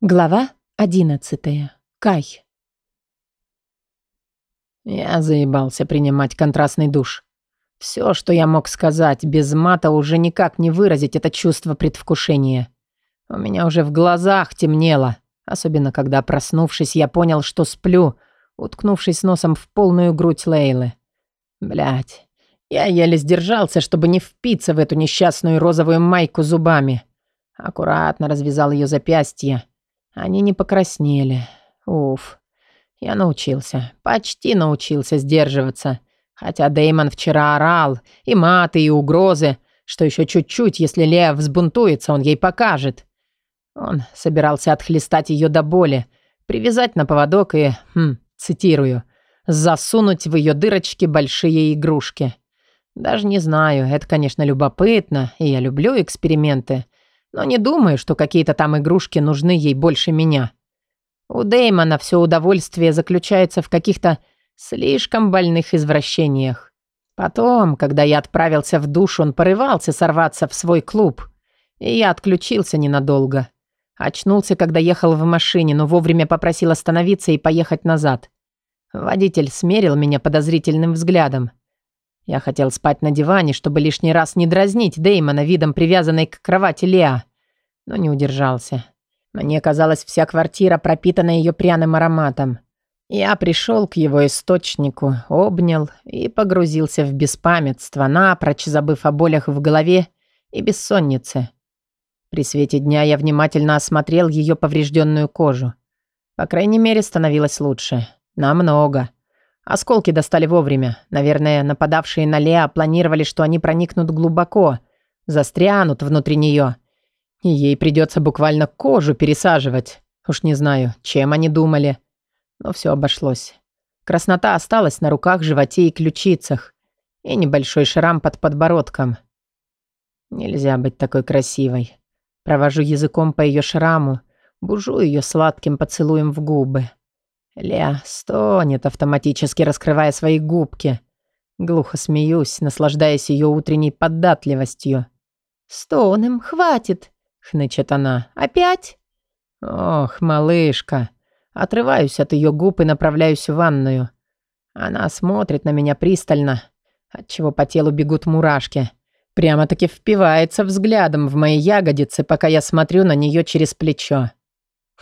Глава одиннадцатая. Кай. Я заебался принимать контрастный душ. Все, что я мог сказать, без мата уже никак не выразить это чувство предвкушения. У меня уже в глазах темнело, особенно когда, проснувшись, я понял, что сплю, уткнувшись носом в полную грудь Лейлы. Блять, я еле сдержался, чтобы не впиться в эту несчастную розовую майку зубами. Аккуратно развязал ее запястье, они не покраснели. Уф. Я научился. Почти научился сдерживаться. Хотя Деймон вчера орал. И маты, и угрозы. Что еще чуть-чуть, если Лея взбунтуется, он ей покажет. Он собирался отхлестать ее до боли. Привязать на поводок и, хм, цитирую, «засунуть в ее дырочки большие игрушки». Даже не знаю, это, конечно, любопытно, и я люблю эксперименты но не думаю, что какие-то там игрушки нужны ей больше меня. У Дэймона все удовольствие заключается в каких-то слишком больных извращениях. Потом, когда я отправился в душ, он порывался сорваться в свой клуб, и я отключился ненадолго. Очнулся, когда ехал в машине, но вовремя попросил остановиться и поехать назад. Водитель смерил меня подозрительным взглядом. Я хотел спать на диване, чтобы лишний раз не дразнить Дэймона видом привязанной к кровати Леа, но не удержался. Мне казалось, вся квартира пропитана ее пряным ароматом. Я пришел к его источнику, обнял и погрузился в беспамятство, напрочь забыв о болях в голове и бессоннице. При свете дня я внимательно осмотрел ее поврежденную кожу. По крайней мере, становилось лучше. Намного. Осколки достали вовремя. Наверное, нападавшие на Леа планировали, что они проникнут глубоко, застрянут внутри нее. И ей придется буквально кожу пересаживать. Уж не знаю, чем они думали. Но все обошлось. Краснота осталась на руках, животе и ключицах. И небольшой шрам под подбородком. Нельзя быть такой красивой. Провожу языком по ее шраму, бужу ее сладким поцелуем в губы. Ля стонет, автоматически раскрывая свои губки. Глухо смеюсь, наслаждаясь ее утренней податливостью. «Стонем, хватит!» — хнычет она. «Опять?» «Ох, малышка!» Отрываюсь от ее губ и направляюсь в ванную. Она смотрит на меня пристально, отчего по телу бегут мурашки. Прямо-таки впивается взглядом в мои ягодицы, пока я смотрю на нее через плечо.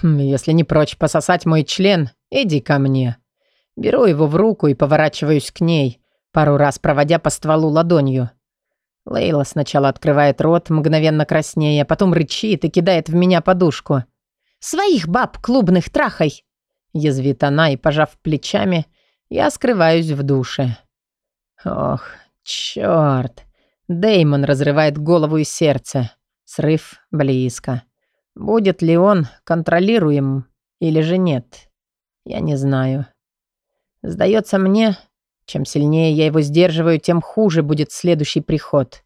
Хм, если не прочь пососать мой член, «Иди ко мне». Беру его в руку и поворачиваюсь к ней, пару раз проводя по стволу ладонью. Лейла сначала открывает рот, мгновенно краснея, потом рычит и кидает в меня подушку. «Своих баб клубных трахай!» Язвит она, и, пожав плечами, я скрываюсь в душе. Ох, черт! Деймон разрывает голову и сердце. Срыв близко. Будет ли он контролируем или же нет? Я не знаю. Сдается мне, чем сильнее я его сдерживаю, тем хуже будет следующий приход.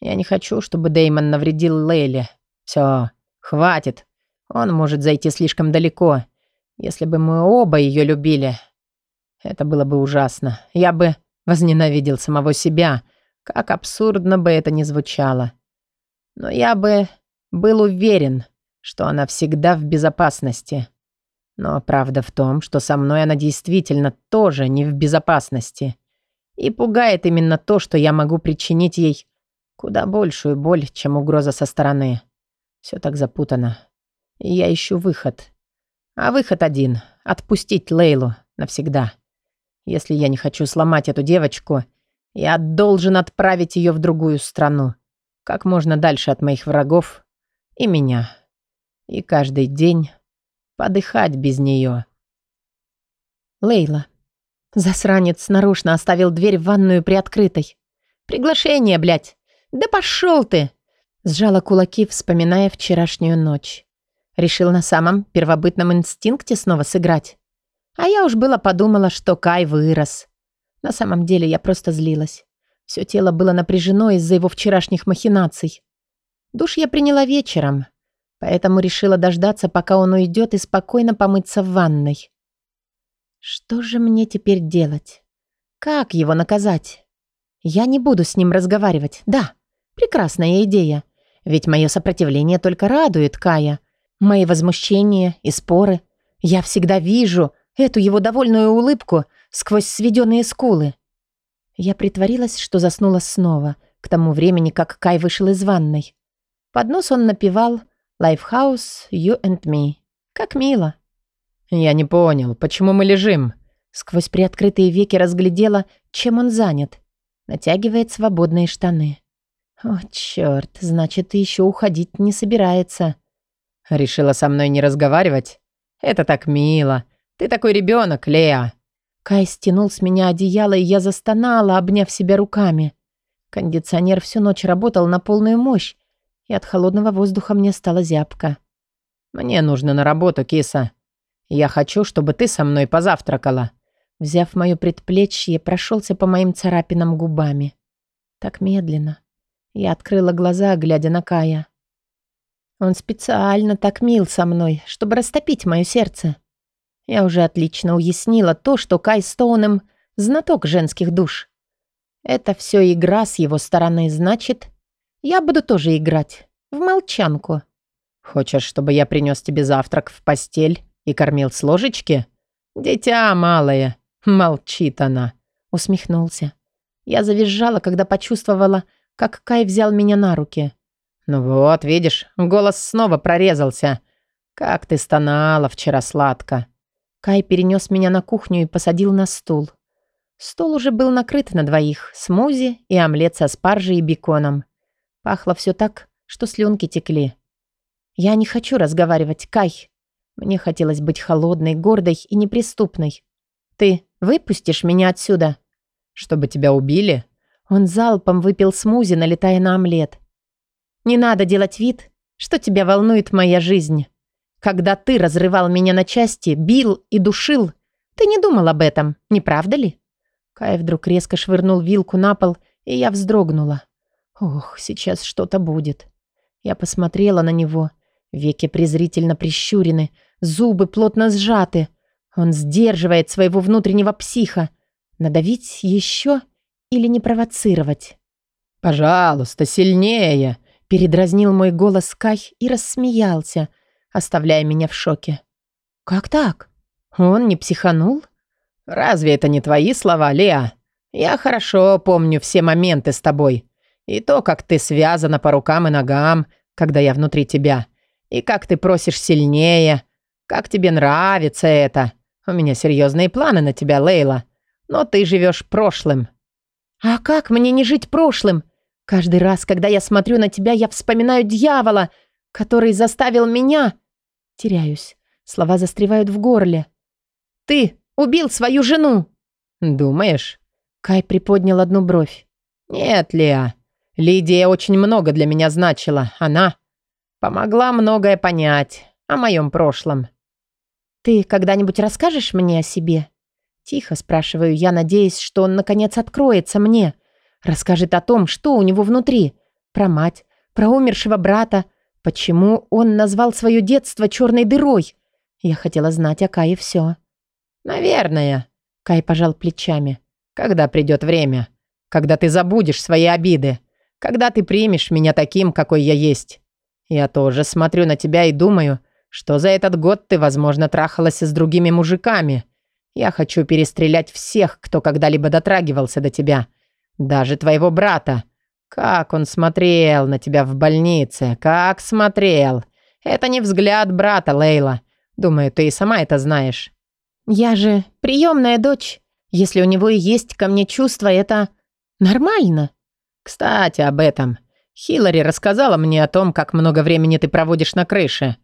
Я не хочу, чтобы Деймон навредил Лейле. Все, хватит. Он может зайти слишком далеко. Если бы мы оба ее любили, это было бы ужасно. Я бы возненавидел самого себя, как абсурдно бы это ни звучало. Но я бы был уверен, что она всегда в безопасности. Но правда в том, что со мной она действительно тоже не в безопасности. И пугает именно то, что я могу причинить ей куда большую боль, чем угроза со стороны. Все так запутано. И я ищу выход. А выход один — отпустить Лейлу навсегда. Если я не хочу сломать эту девочку, я должен отправить ее в другую страну, как можно дальше от моих врагов и меня. И каждый день подыхать без нее. Лейла. Засранец нарочно оставил дверь в ванную приоткрытой. «Приглашение, блядь! Да пошел ты!» Сжала кулаки, вспоминая вчерашнюю ночь. Решил на самом первобытном инстинкте снова сыграть. А я уж было подумала, что Кай вырос. На самом деле я просто злилась. Все тело было напряжено из-за его вчерашних махинаций. Душ я приняла вечером, поэтому решила дождаться, пока он уйдет, и спокойно помыться в ванной. Что же мне теперь делать? Как его наказать? Я не буду с ним разговаривать. Да, прекрасная идея. Ведь мое сопротивление только радует Кая. Мои возмущения и споры. Я всегда вижу эту его довольную улыбку сквозь сведенные скулы. Я притворилась, что заснула снова, к тому времени, как Кай вышел из ванной. Под нос он напевал «Lifehouse, you and me». Как мило. «Я не понял, почему мы лежим?» Сквозь приоткрытые веки разглядела, чем он занят. Натягивает свободные штаны. «О, черт, значит, ты еще уходить не собирается». «Решила со мной не разговаривать? Это так мило. Ты такой ребенок, Леа». Кай стянул с меня одеяло, и я застонала, обняв себя руками. Кондиционер всю ночь работал на полную мощь, и от холодного воздуха мне стало зябко. «Мне нужно на работу, киса. Я хочу, чтобы ты со мной позавтракала». Взяв мое предплечье, прошелся по моим царапинам губами. Так медленно. Я открыла глаза, глядя на Кая. Он специально так мил со мной, чтобы растопить мое сердце. Я уже отлично уяснила то, что Кай Стоунем — знаток женских душ. Это все игра с его стороны, значит, я буду тоже играть. В молчанку. Хочешь, чтобы я принес тебе завтрак в постель и кормил с ложечки? Дитя малое, молчит она. Усмехнулся. Я завизжала, когда почувствовала, как Кай взял меня на руки. Ну вот, видишь, голос снова прорезался. Как ты стонала вчера сладко. Кай перенес меня на кухню и посадил на стул. Стол уже был накрыт на двоих, смузи и омлет со спаржей и беконом. Пахло все так, что слюнки текли. Я не хочу разговаривать, Кай. Мне хотелось быть холодной, гордой и неприступной. Ты выпустишь меня отсюда? Чтобы тебя убили? Он залпом выпил смузи, налетая на омлет. Не надо делать вид, что тебя волнует моя жизнь. Когда ты разрывал меня на части, бил и душил, ты не думал об этом, не правда ли? Кай вдруг резко швырнул вилку на пол, и я вздрогнула. Ох, сейчас что-то будет. Я посмотрела на него. Веки презрительно прищурены, зубы плотно сжаты. Он сдерживает своего внутреннего психа. Надавить еще или не провоцировать? «Пожалуйста, сильнее!» Передразнил мой голос Кай и рассмеялся, оставляя меня в шоке. «Как так? Он не психанул?» «Разве это не твои слова, Леа? Я хорошо помню все моменты с тобой. И то, как ты связана по рукам и ногам, когда я внутри тебя. И как ты просишь сильнее. Как тебе нравится это. У меня серьезные планы на тебя, Лейла. Но ты живешь прошлым». «А как мне не жить прошлым? Каждый раз, когда я смотрю на тебя, я вспоминаю дьявола, который заставил меня...» Теряюсь. Слова застревают в горле. «Ты Убил свою жену!» «Думаешь?» Кай приподнял одну бровь. «Нет, Леа. Лидия очень много для меня значила. Она помогла многое понять о моем прошлом». «Ты когда-нибудь расскажешь мне о себе?» Тихо спрашиваю я, надеясь, что он наконец откроется мне. Расскажет о том, что у него внутри. Про мать, про умершего брата. Почему он назвал свое детство черной дырой? Я хотела знать о Кае все. «Наверное», — Кай пожал плечами. «Когда придет время. Когда ты забудешь свои обиды. Когда ты примешь меня таким, какой я есть. Я тоже смотрю на тебя и думаю, что за этот год ты, возможно, трахалась с другими мужиками. Я хочу перестрелять всех, кто когда-либо дотрагивался до тебя. Даже твоего брата. Как он смотрел на тебя в больнице. Как смотрел. Это не взгляд брата, Лейла. Думаю, ты и сама это знаешь. Я же приемная дочь. Если у него и есть ко мне чувства, это нормально. Кстати, об этом. Хиллари рассказала мне о том, как много времени ты проводишь на крыше.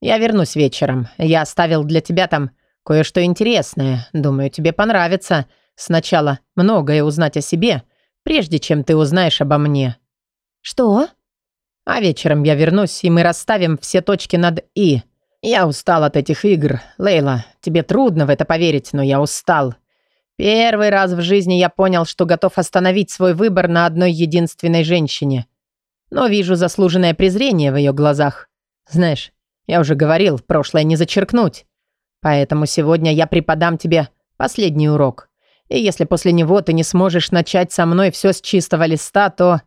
Я вернусь вечером. Я оставил для тебя там кое-что интересное. Думаю, тебе понравится. Сначала многое узнать о себе, прежде чем ты узнаешь обо мне. Что? А вечером я вернусь, и мы расставим все точки над «и». «Я устал от этих игр. Лейла, тебе трудно в это поверить, но я устал. Первый раз в жизни я понял, что готов остановить свой выбор на одной единственной женщине. Но вижу заслуженное презрение в ее глазах. Знаешь, я уже говорил, прошлое не зачеркнуть. Поэтому сегодня я преподам тебе последний урок. И если после него ты не сможешь начать со мной все с чистого листа, то...»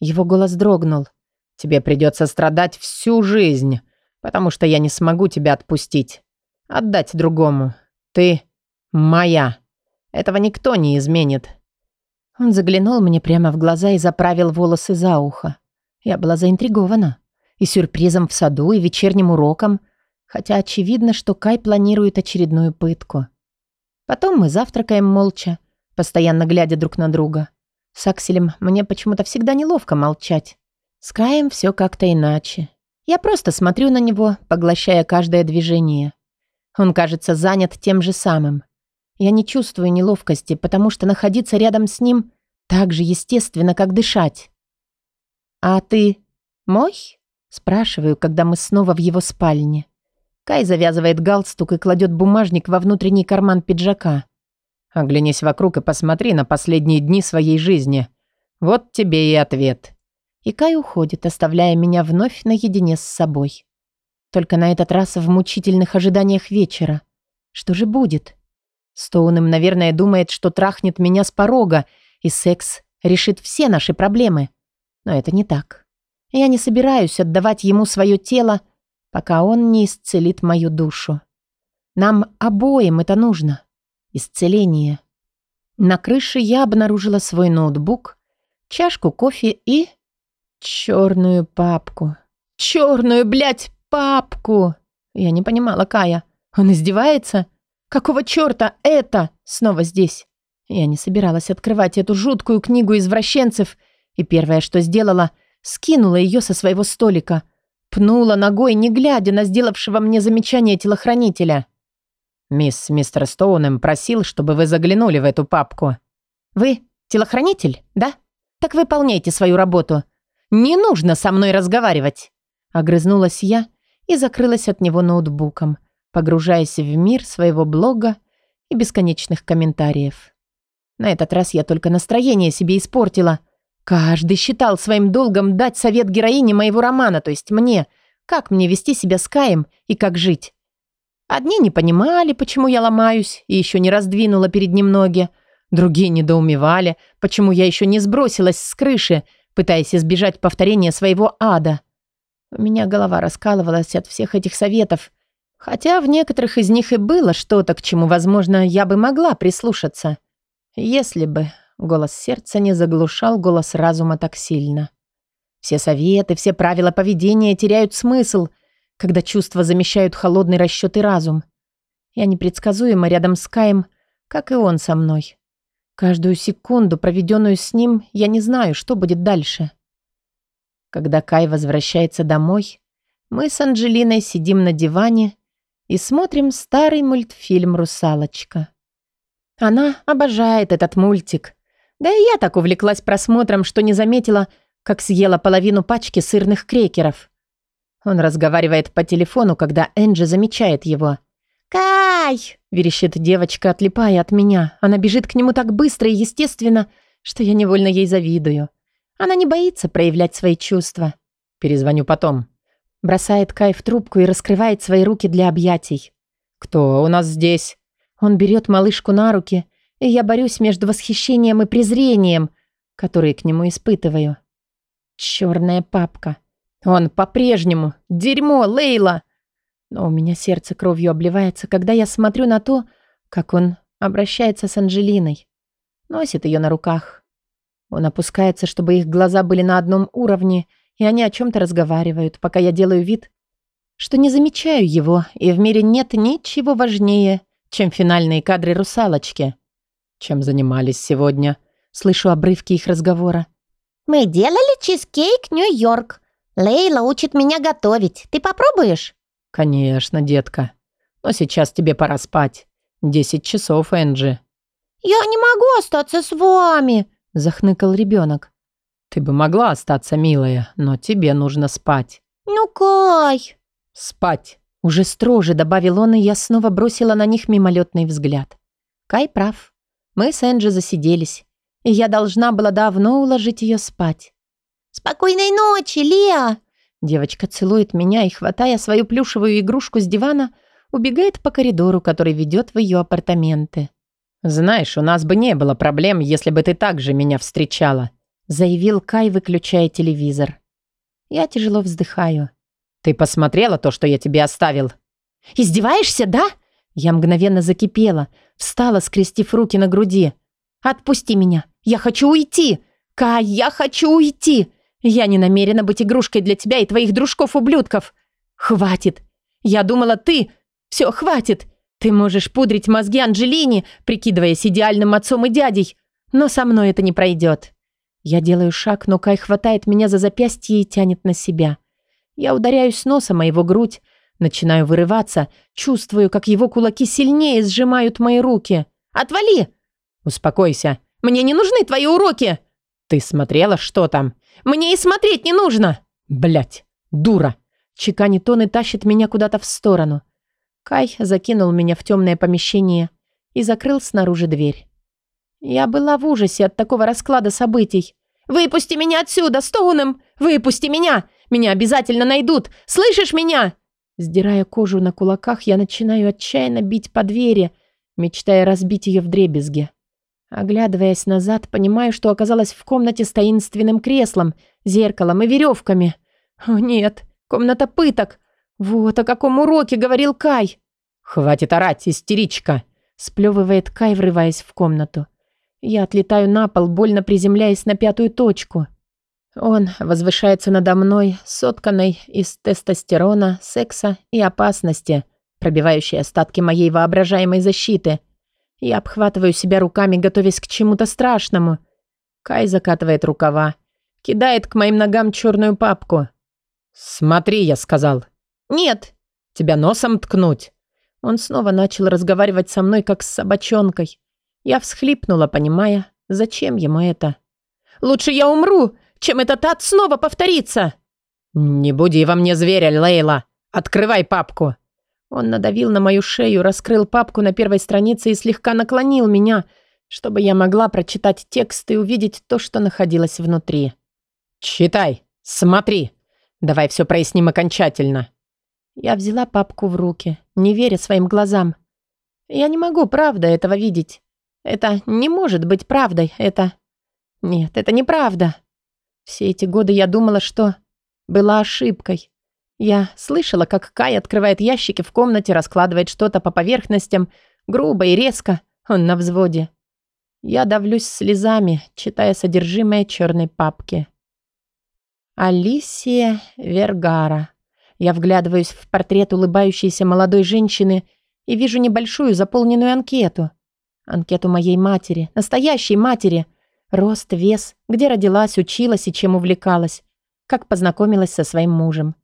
Его голос дрогнул. «Тебе придется страдать всю жизнь» Потому что я не смогу тебя отпустить. Отдать другому. Ты моя. Этого никто не изменит. Он заглянул мне прямо в глаза и заправил волосы за ухо. Я была заинтригована. И сюрпризом в саду, и вечерним уроком. Хотя очевидно, что Кай планирует очередную пытку. Потом мы завтракаем молча, постоянно глядя друг на друга. С Акселем мне почему-то всегда неловко молчать. С Каем все как-то иначе. Я просто смотрю на него, поглощая каждое движение. Он кажется занят тем же самым. Я не чувствую неловкости, потому что находиться рядом с ним так же естественно, как дышать. «А ты мой?» – спрашиваю, когда мы снова в его спальне. Кай завязывает галстук и кладет бумажник во внутренний карман пиджака. «Оглянись вокруг и посмотри на последние дни своей жизни. Вот тебе и ответ». И Кай уходит, оставляя меня вновь наедине с собой. Только на этот раз в мучительных ожиданиях вечера. Что же будет? Стоун наверное, думает, что трахнет меня с порога, и секс решит все наши проблемы. Но это не так. Я не собираюсь отдавать ему свое тело, пока он не исцелит мою душу. Нам обоим это нужно. Исцеление. На крыше я обнаружила свой ноутбук, чашку кофе и... черную папку. Черную, блядь, папку! Я не понимала Кая. Он издевается? Какого черта это снова здесь? Я не собиралась открывать эту жуткую книгу извращенцев, и первое, что сделала, скинула ее со своего столика, пнула ногой, не глядя на сделавшего мне замечание телохранителя. «Мисс мистер Стоунем просил, чтобы вы заглянули в эту папку». «Вы телохранитель, да? Так выполняйте свою работу. Не нужно со мной разговаривать!» Огрызнулась я и закрылась от него ноутбуком погружаясь в мир своего блога и бесконечных комментариев. На этот раз я только настроение себе испортила. Каждый считал своим долгом дать совет героине моего романа, то есть мне, как мне вести себя с Каем и как жить. Одни не понимали, почему я ломаюсь и еще не раздвинула перед ним ноги. Другие недоумевали, почему я еще не сбросилась с крыши, пытаясь избежать повторения своего ада. У меня голова раскалывалась от всех этих советов, Хотя в некоторых из них и было что-то, к чему, возможно, я бы могла прислушаться. Если бы голос сердца не заглушал голос разума так сильно. Все советы, все правила поведения теряют смысл, когда чувства замещают холодный расчет и разум. Я непредсказуема рядом с Каем, как и он со мной. Каждую секунду, проведенную с ним, я не знаю, что будет дальше. Когда Кай возвращается домой, мы с Анджелиной сидим на диване и смотрим старый мультфильм «Русалочка». Она обожает этот мультик. Да и я так увлеклась просмотром, что не заметила, как съела половину пачки сырных крекеров. Он разговаривает по телефону, когда Энджи замечает его. «Кай!» – верещит девочка, отлипая от меня. Она бежит к нему так быстро и естественно, что я невольно ей завидую. Она не боится проявлять свои чувства. «Перезвоню потом», Бросает Кай в трубку и раскрывает свои руки для объятий. «Кто у нас здесь?» Он берет малышку на руки, и я борюсь между восхищением и презрением, которые к нему испытываю. Черная папка. Он по-прежнему. Дерьмо, Лейла! Но у меня сердце кровью обливается, когда я смотрю на то, как он обращается с Анжелиной. Носит ее на руках. Он опускается, чтобы их глаза были на одном уровне, и они о чем-то разговаривают, пока я делаю вид, что не замечаю его, и в мире нет ничего важнее, чем финальные кадры «Русалочки». Чем занимались сегодня? Слышу обрывки их разговора. «Мы делали чизкейк Нью-Йорк. Лейла учит меня готовить. Ты попробуешь?» «Конечно, детка. Но сейчас тебе пора спать. Десять часов, Энджи». «Я не могу остаться с вами», — захныкал ребенок. «Ты бы могла остаться, милая, но тебе нужно спать». «Ну, Кай!» «Спать!» Уже строже добавил он, и я снова бросила на них мимолетный взгляд. Кай прав. Мы с Энджи засиделись, и я должна была давно уложить ее спать. «Спокойной ночи, Леа!» Девочка целует меня и, хватая свою плюшевую игрушку с дивана, убегает по коридору, который ведет в ее апартаменты. «Знаешь, у нас бы не было проблем, если бы ты также меня встречала», заявил Кай, выключая телевизор. Я тяжело вздыхаю. Ты посмотрела то, что я тебе оставил? Издеваешься, да? Я мгновенно закипела, встала, скрестив руки на груди. Отпусти меня. Я хочу уйти. Кай, я хочу уйти. Я не намерена быть игрушкой для тебя и твоих дружков-ублюдков. Хватит. Я думала, ты... Все, хватит. Ты можешь пудрить мозги Анджелине, прикидываясь идеальным отцом и дядей. Но со мной это не пройдет. Я делаю шаг, но Кай хватает меня за запястье и тянет на себя. Я ударяюсь носом о его грудь, начинаю вырываться, чувствую, как его кулаки сильнее сжимают мои руки. «Отвали!» «Успокойся. Мне не нужны твои уроки!» Ты смотрела, что там? «Мне и смотреть не нужно!» Блять, дура!» Чеканит он и тащит меня куда-то в сторону. Кай закинул меня в темное помещение и закрыл снаружи дверь. Я была в ужасе от такого расклада событий. «Выпусти меня отсюда, Стоуном! Выпусти меня! Меня обязательно найдут! Слышишь меня?» Сдирая кожу на кулаках, я начинаю отчаянно бить по двери, мечтая разбить ее в дребезги. Оглядываясь назад, понимаю, что оказалась в комнате с таинственным креслом, зеркалом и веревками. О нет, комната пыток. Вот о каком уроке говорил Кай. «Хватит орать, истеричка!» Сплевывает Кай, врываясь в комнату. Я отлетаю на пол, больно приземляясь на пятую точку. Он возвышается надо мной, сотканной из тестостерона, секса и опасности, пробивающей остатки моей воображаемой защиты. Я обхватываю себя руками, готовясь к чему-то страшному. Кай закатывает рукава, кидает к моим ногам черную папку. «Смотри», — я сказал. «Нет». «Тебя носом ткнуть». Он снова начал разговаривать со мной, как с собачонкой. Я всхлипнула, понимая, зачем ему это. «Лучше я умру, чем этот ад снова повторится!» «Не буди во мне зверя, Лейла! Открывай папку!» Он надавил на мою шею, раскрыл папку на первой странице и слегка наклонил меня, чтобы я могла прочитать текст и увидеть то, что находилось внутри. «Читай! Смотри! Давай все проясним окончательно!» Я взяла папку в руки, не веря своим глазам. Я не могу, правда, этого видеть. Это не может быть правдой. Это... Нет, это неправда. Все эти годы я думала, что... Была ошибкой. Я слышала, как Кай открывает ящики в комнате, раскладывает что-то по поверхностям, грубо и резко. Он на взводе. Я давлюсь слезами, читая содержимое черной папки. Алисия Вергара. Я вглядываюсь в портрет улыбающейся молодой женщины и вижу небольшую заполненную анкету. Анкету моей матери, настоящей матери. Рост, вес, где родилась, училась и чем увлекалась. Как познакомилась со своим мужем.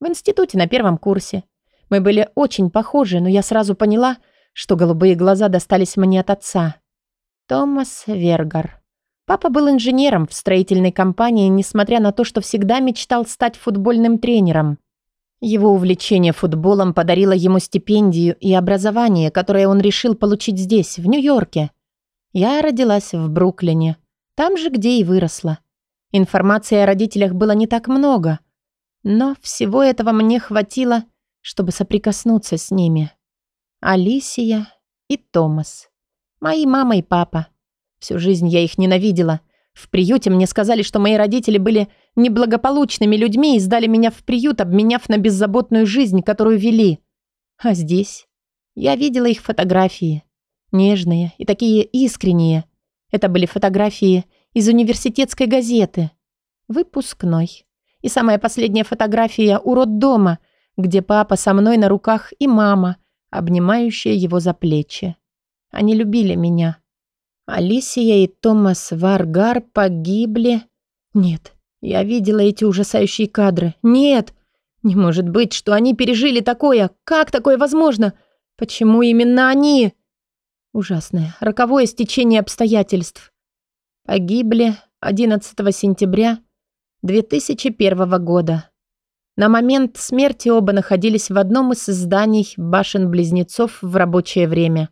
В институте на первом курсе. Мы были очень похожи, но я сразу поняла, что голубые глаза достались мне от отца. Томас Вергар. Папа был инженером в строительной компании, несмотря на то, что всегда мечтал стать футбольным тренером. Его увлечение футболом подарило ему стипендию и образование, которое он решил получить здесь, в Нью-Йорке. Я родилась в Бруклине, там же, где и выросла. Информации о родителях было не так много, но всего этого мне хватило, чтобы соприкоснуться с ними. Алисия и Томас. Мои мама и папа. Всю жизнь я их ненавидела. В приюте мне сказали, что мои родители были неблагополучными людьми и сдали меня в приют, обменяв на беззаботную жизнь, которую вели. А здесь я видела их фотографии. Нежные и такие искренние. Это были фотографии из университетской газеты. Выпускной. И самая последняя фотография у роддома, где папа со мной на руках и мама, обнимающая его за плечи. Они любили меня. Алисия и Томас Варгар погибли. Нет, я видела эти ужасающие кадры. Нет! Не может быть, что они пережили такое. Как такое возможно? Почему именно они? Ужасное, роковое стечение обстоятельств. Погибли 11 сентября 2001 года. На момент смерти оба находились в одном из зданий башен-близнецов в рабочее время.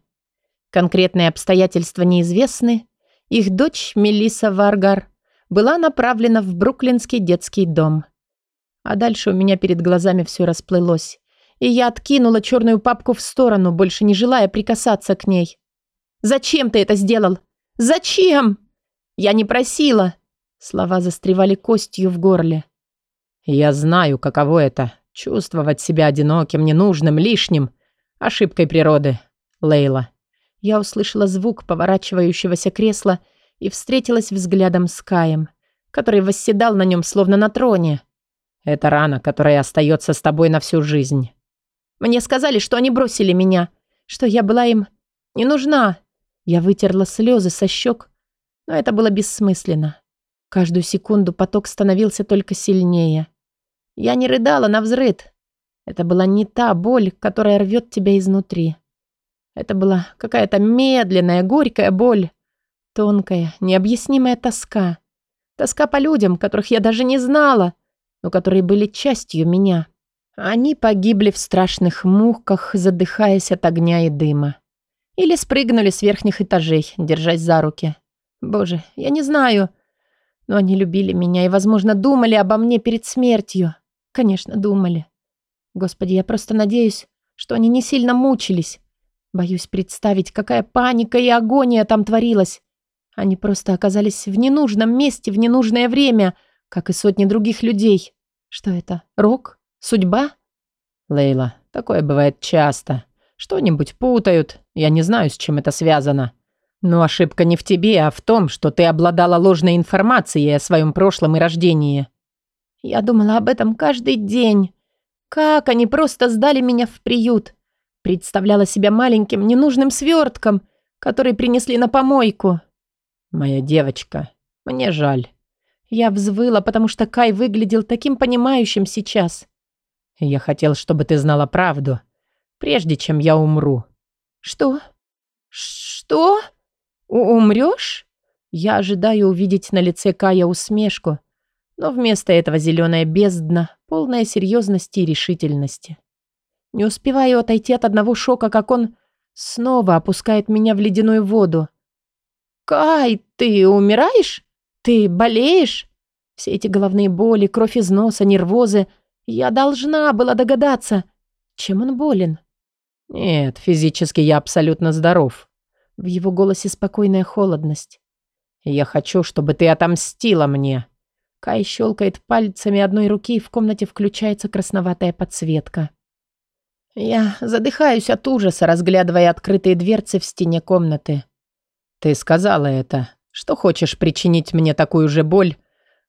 Конкретные обстоятельства неизвестны. Их дочь Мелисса Варгар была направлена в Бруклинский детский дом. А дальше у меня перед глазами все расплылось. И я откинула черную папку в сторону, больше не желая прикасаться к ней. «Зачем ты это сделал? Зачем?» «Я не просила!» Слова застревали костью в горле. «Я знаю, каково это Чувствовать себя одиноким, ненужным, лишним. Ошибкой природы. Лейла. Я услышала звук поворачивающегося кресла и встретилась взглядом с Каем, который восседал на нем словно на троне. Это рана, которая остается с тобой на всю жизнь. Мне сказали, что они бросили меня, что я была им не нужна. Я вытерла слезы со щек, но это было бессмысленно. Каждую секунду поток становился только сильнее. Я не рыдала на взрыд. Это была не та боль, которая рвет тебя изнутри. Это была какая-то медленная, горькая боль. Тонкая, необъяснимая тоска. Тоска по людям, которых я даже не знала, но которые были частью меня. Они погибли в страшных муках, задыхаясь от огня и дыма. Или спрыгнули с верхних этажей, держась за руки. Боже, я не знаю. Но они любили меня и, возможно, думали обо мне перед смертью. Конечно, думали. Господи, я просто надеюсь, что они не сильно мучились. Боюсь представить, какая паника и агония там творилась. Они просто оказались в ненужном месте в ненужное время, как и сотни других людей. Что это? Рок? Судьба? Лейла, такое бывает часто. Что-нибудь путают. Я не знаю, с чем это связано. Но ошибка не в тебе, а в том, что ты обладала ложной информацией о своем прошлом и рождении. Я думала об этом каждый день. Как они просто сдали меня в приют. Представляла себя маленьким, ненужным свертком, который принесли на помойку. «Моя девочка, мне жаль». Я взвыла, потому что Кай выглядел таким понимающим сейчас. «Я хотел, чтобы ты знала правду, прежде чем я умру». «Что? Что? У умрёшь?» Я ожидаю увидеть на лице Кая усмешку, но вместо этого зеленая бездна, полная серьезности и решительности. Не успеваю отойти от одного шока, как он снова опускает меня в ледяную воду. «Кай, ты умираешь? Ты болеешь?» Все эти головные боли, кровь из носа, нервозы. Я должна была догадаться, чем он болен. «Нет, физически я абсолютно здоров». В его голосе спокойная холодность. «Я хочу, чтобы ты отомстила мне». Кай щелкает пальцами одной руки, и в комнате включается красноватая подсветка. Я задыхаюсь от ужаса, разглядывая открытые дверцы в стене комнаты. «Ты сказала это, что хочешь причинить мне такую же боль,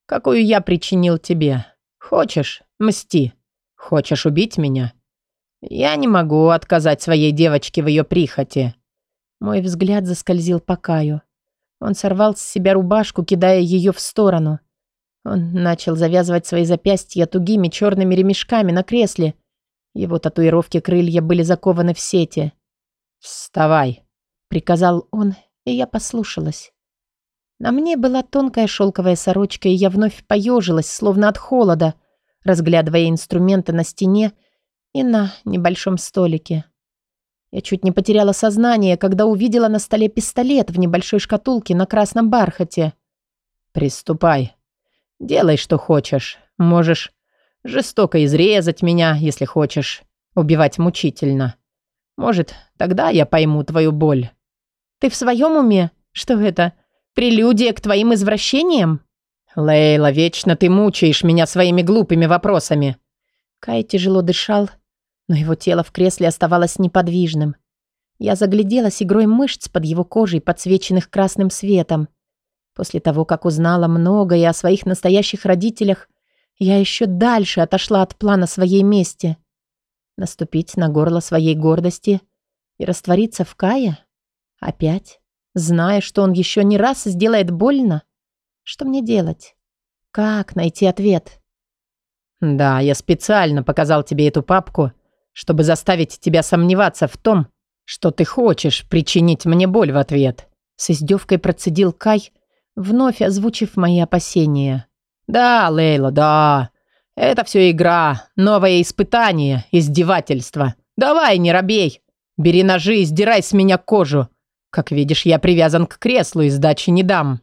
какую я причинил тебе. Хочешь – мсти. Хочешь убить меня? Я не могу отказать своей девочке в ее прихоти». Мой взгляд заскользил по Каю. Он сорвал с себя рубашку, кидая ее в сторону. Он начал завязывать свои запястья тугими черными ремешками на кресле – его татуировки крылья были закованы в сети. «Вставай», — приказал он, и я послушалась. На мне была тонкая шелковая сорочка, и я вновь поежилась, словно от холода, разглядывая инструменты на стене и на небольшом столике. Я чуть не потеряла сознание, когда увидела на столе пистолет в небольшой шкатулке на красном бархате. «Приступай. Делай, что хочешь. Можешь Жестоко изрезать меня, если хочешь. Убивать мучительно. Может, тогда я пойму твою боль. Ты в своем уме? Что это? Прелюдия к твоим извращениям? Лейла, вечно ты мучаешь меня своими глупыми вопросами. Кай тяжело дышал, но его тело в кресле оставалось неподвижным. Я загляделась игрой мышц под его кожей, подсвеченных красным светом. После того, как узнала многое о своих настоящих родителях, я еще дальше отошла от плана своей мести. Наступить на горло своей гордости и раствориться в Кае? Опять? Зная, что он еще не раз сделает больно? Что мне делать? Как найти ответ? Да, я специально показал тебе эту папку, чтобы заставить тебя сомневаться в том, что ты хочешь причинить мне боль в ответ. С издевкой процедил Кай, вновь озвучив мои опасения. «Да, Лейла, да. Это все игра, новое испытание, издевательство. Давай, не робей. Бери ножи и сдирай с меня кожу. Как видишь, я привязан к креслу и сдачи не дам».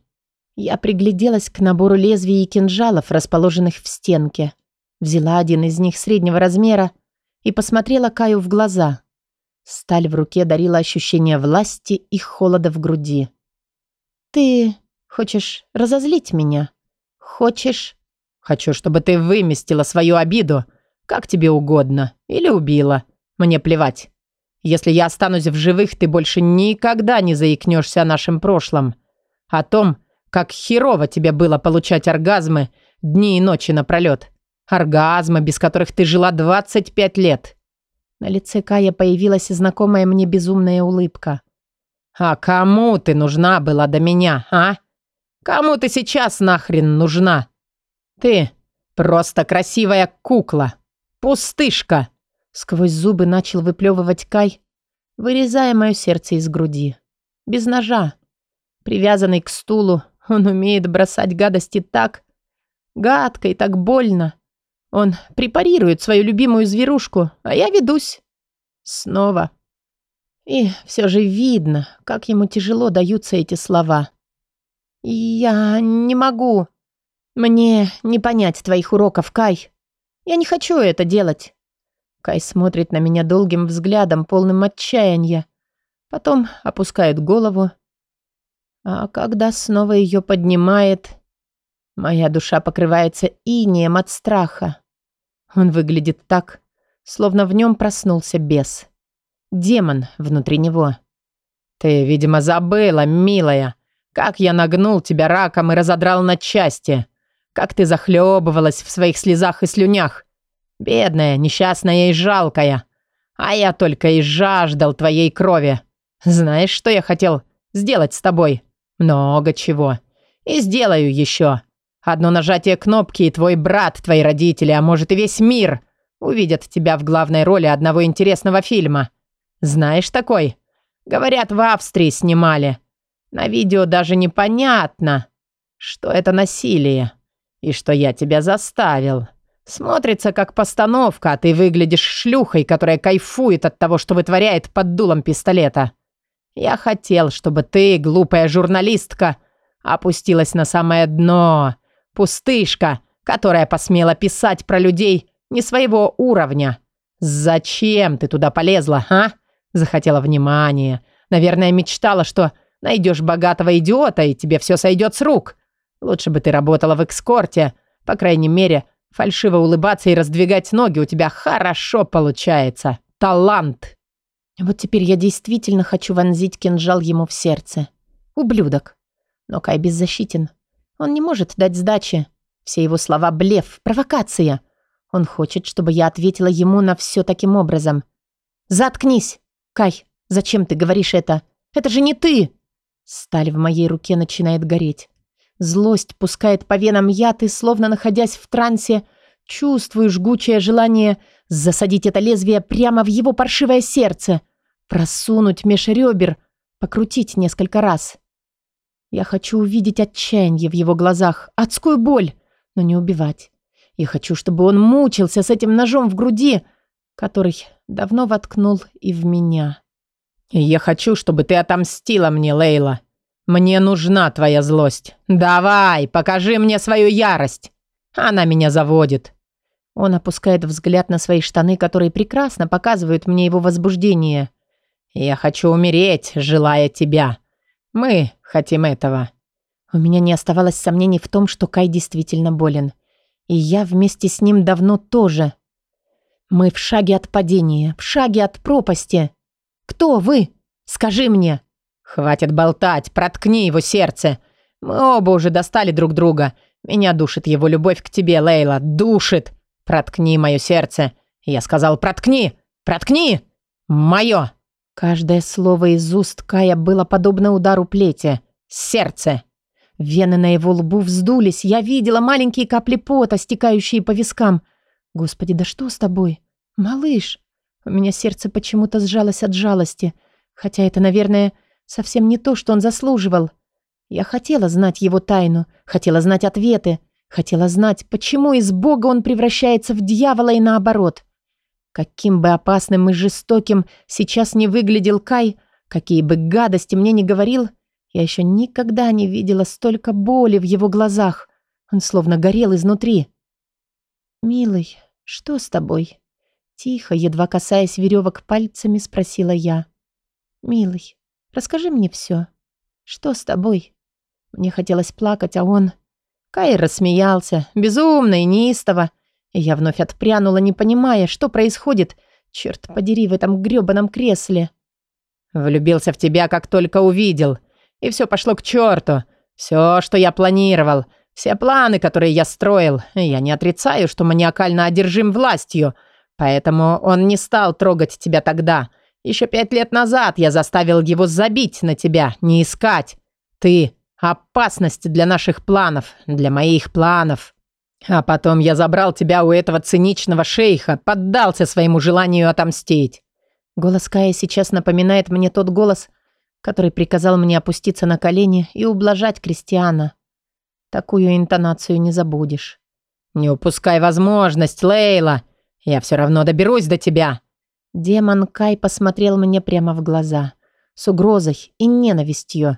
Я пригляделась к набору лезвий и кинжалов, расположенных в стенке. Взяла один из них среднего размера и посмотрела Каю в глаза. Сталь в руке дарила ощущение власти и холода в груди. «Ты хочешь разозлить меня?» «Хочешь?» «Хочу, чтобы ты выместила свою обиду Как тебе угодно. Или убила. Мне плевать. Если я останусь в живых, ты больше никогда не заикнешься о нашем прошлом. О том, как херово тебе было получать оргазмы дни и ночи напролет. Оргазмы, без которых ты жила 25 лет. На лице Кая появилась знакомая мне безумная улыбка. А кому ты нужна была до меня, а? Кому ты сейчас нахрен нужна? Ты просто красивая кукла. Пустышка. Сквозь зубы начал выплевывать Кай, вырезая мое сердце из груди. Без ножа. Привязанный к стулу, он умеет бросать гадости так, гадко и так больно. Он препарирует свою любимую зверушку, а я ведусь. Снова. И все же видно, как ему тяжело даются эти слова. «Я не могу. Мне не понять твоих уроков, Кай. Я не хочу это делать. Кай смотрит на меня долгим взглядом, полным отчаяния. Потом опускает голову. А когда снова ее поднимает, моя душа покрывается инеем от страха. Он выглядит так, словно в нем проснулся бес. Демон внутри него. «Ты, видимо, забыла, милая, как я нагнул тебя раком и разодрал на части, как ты захлебывалась в своих слезах и слюнях, Бедная, несчастная и жалкая. А я только и жаждал твоей крови. Знаешь, что я хотел сделать с тобой? Много чего. И сделаю еще. Одно нажатие кнопки, и твой брат, твои родители, а может и весь мир увидят тебя в главной роли одного интересного фильма. Знаешь такой? Говорят, в Австрии снимали. На видео даже непонятно, что это насилие и что я тебя заставил. Смотрится как постановка, а ты выглядишь шлюхой, которая кайфует от того, что вытворяет под дулом пистолета. Я хотел, чтобы ты, глупая журналистка, опустилась на самое дно. Пустышка, которая посмела писать про людей не своего уровня. Зачем ты туда полезла, а? Захотела внимания. Наверное, мечтала, что найдешь богатого идиота, и тебе все сойдет с рук. Лучше бы ты работала в экскорте. По крайней мере, Фальшиво улыбаться и раздвигать ноги у тебя хорошо получается. Талант. Вот теперь я действительно хочу вонзить кинжал ему в сердце. Ублюдок. Но Кай беззащитен. Он не может дать сдачи. Все его слова – блеф, провокация. Он хочет, чтобы я ответила ему на все таким образом. «Заткнись! Кай, зачем ты говоришь это? Это же не ты!» Сталь в моей руке начинает гореть. Злость пускает по венам яд, и, словно находясь в трансе, чувствую жгучее желание засадить это лезвие прямо в его паршивое сердце, просунуть меж ребер, покрутить несколько раз. Я хочу увидеть отчаяние в его глазах, адскую боль, но не убивать. Я хочу, чтобы он мучился с этим ножом в груди, который давно воткнул и в меня. Я хочу, чтобы ты отомстила мне, Лейла. «Мне нужна твоя злость. Давай, покажи мне свою ярость. Она меня заводит». Он опускает взгляд на свои штаны, которые прекрасно показывают мне его возбуждение. «Я хочу умереть, желая тебя. Мы хотим этого». У меня не оставалось сомнений в том, что Кай действительно болен. И я вместе с ним давно тоже. Мы в шаге от падения, в шаге от пропасти. Кто вы? Скажи мне. «Хватит болтать, проткни его сердце. Мы оба уже достали друг друга. Меня душит его любовь к тебе, Лейла, душит. Проткни мое сердце. Я сказал, проткни, проткни. Мое». Каждое слово из уст Кая было подобно удару плети. Сердце. Вены на его лбу вздулись. Я видела маленькие капли пота, стекающие по вискам. Господи, да что с тобой? Малыш. У меня сердце почему-то сжалось от жалости. Хотя это, наверное, Совсем не то, что он заслуживал. Я хотела знать его тайну, хотела знать ответы, хотела знать, почему из Бога он превращается в дьявола и наоборот. Каким бы опасным и жестоким сейчас не выглядел Кай, какие бы гадости мне не говорил, я еще никогда не видела столько боли в его глазах. Он словно горел изнутри. «Милый, что с тобой?» Тихо, едва касаясь веревок пальцами, спросила я. «Милый, Расскажи мне все. Что с тобой?» Мне хотелось плакать, а он... Кай рассмеялся, безумно и неистово, Я вновь отпрянула, не понимая, что происходит. Черт подери в этом грёбаном кресле. Влюбился в тебя, как только увидел. И все пошло к черту. Все, что я планировал. Все планы, которые я строил. Я не отрицаю, что маниакально одержим властью. Поэтому он не стал трогать тебя тогда. Еще пять лет назад я заставил его забить на тебя, не искать. Ты — опасность для наших планов, для моих планов. А потом я забрал тебя у этого циничного шейха, поддался своему желанию отомстить. Голос Кая сейчас напоминает мне тот голос, который приказал мне опуститься на колени и ублажать Кристиана. Такую интонацию не забудешь. «Не упускай возможность, Лейла! Я все равно доберусь до тебя!» Демон Кай посмотрел мне прямо в глаза, с угрозой и ненавистью.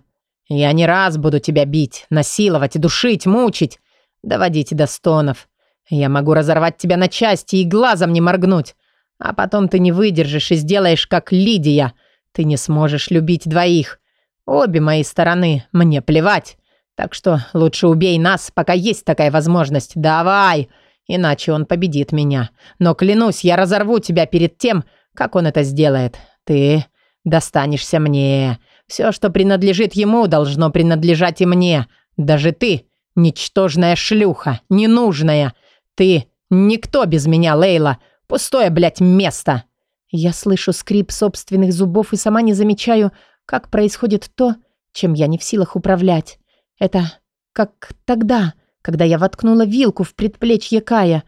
«Я не раз буду тебя бить, насиловать, душить, мучить, доводить до стонов. Я могу разорвать тебя на части и глазом не моргнуть. А потом ты не выдержишь и сделаешь, как Лидия. Ты не сможешь любить двоих. Обе мои стороны, мне плевать. Так что лучше убей нас, пока есть такая возможность. Давай, иначе он победит меня. Но клянусь, я разорву тебя перед тем, как он это сделает. Ты достанешься мне. Все, что принадлежит ему, должно принадлежать и мне. Даже ты, ничтожная шлюха, ненужная. Ты никто без меня, Лейла. Пустое, блядь, место!» Я слышу скрип собственных зубов и сама не замечаю, как происходит то, чем я не в силах управлять. Это как тогда, когда я воткнула вилку в предплечье Кая.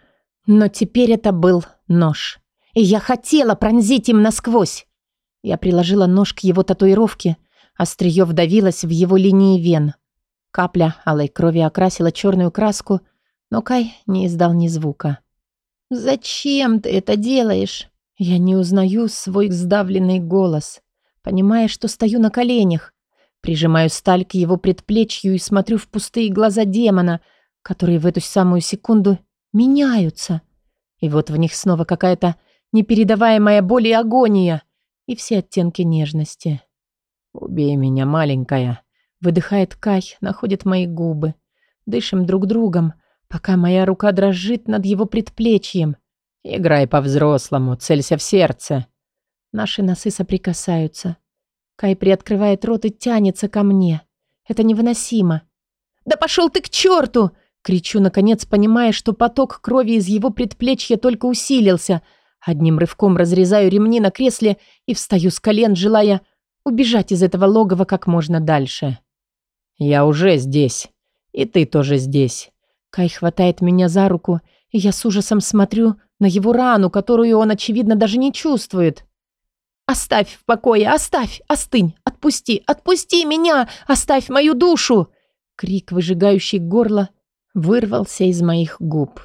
Но теперь это был нож. И я хотела пронзить им насквозь. Я приложила нож к его татуировке, острие вдавилось в его линии вен. Капля алой крови окрасила черную краску, но Кай не издал ни звука. «Зачем ты это делаешь?» Я не узнаю свой сдавленный голос, понимая, что стою на коленях. Прижимаю сталь к его предплечью и смотрю в пустые глаза демона, которые в эту самую секунду меняются. И вот в них снова какая-то непередаваемая боль и агония, и все оттенки нежности. «Убей меня, маленькая», — выдыхает Кай, находит мои губы. Дышим друг другом, пока моя рука дрожит над его предплечьем. «Играй по-взрослому, целься в сердце». Наши носы соприкасаются. Кай приоткрывает рот и тянется ко мне. Это невыносимо. «Да пошел ты к черту!» Кричу, наконец, понимая, что поток крови из его предплечья только усилился. Одним рывком разрезаю ремни на кресле и встаю с колен, желая убежать из этого логова как можно дальше. «Я уже здесь. И ты тоже здесь. Кай хватает меня за руку, и я с ужасом смотрю на его рану, которую он, очевидно, даже не чувствует. «Оставь в покое, оставь, остынь, отпусти, отпусти меня, оставь мою душу!» Крик, выжигающий горло, вырвался из моих губ.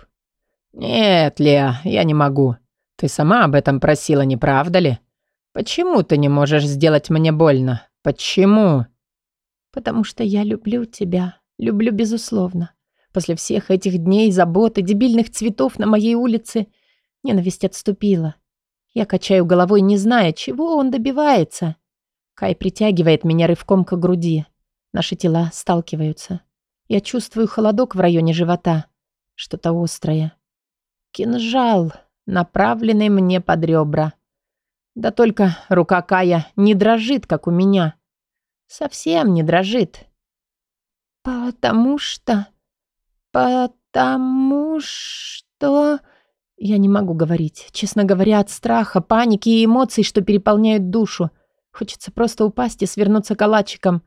«Нет, Леа, я не могу. Ты сама об этом просила, не правда ли? Почему ты не можешь сделать мне больно? Почему?» «Потому что я люблю тебя, люблю безусловно. После всех этих дней заботы, дебильных цветов на моей улице, ненависть отступила. Я качаю головой, не зная, чего он добивается. Кай притягивает меня рывком к груди. Наши тела сталкиваются. Я чувствую холодок в районе живота. Что-то острое. Кинжал, направленный мне под ребра. Да только рука Кая не дрожит, как у меня. Совсем не дрожит. «Потому что...» «Потому что...» Я не могу говорить. Честно говоря, от страха, паники и эмоций, что переполняют душу. Хочется просто упасть и свернуться калачиком.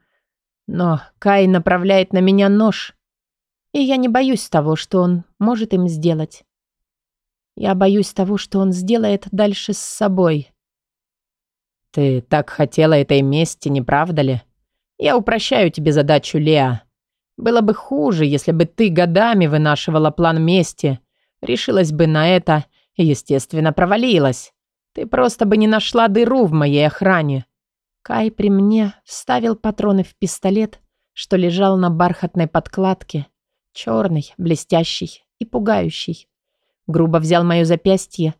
Но Кай направляет на меня нож. И я не боюсь того, что он может им сделать. Я боюсь того, что он сделает дальше с собой. «Ты так хотела этой мести, не правда ли? Я упрощаю тебе задачу, Леа. Было бы хуже, если бы ты годами вынашивала план мести, решилась бы на это и, естественно, провалилась. Ты просто бы не нашла дыру в моей охране. Кай при мне вставил патроны в пистолет, что лежал на бархатной подкладке, черный, блестящий и пугающий. Грубо взял мое запястье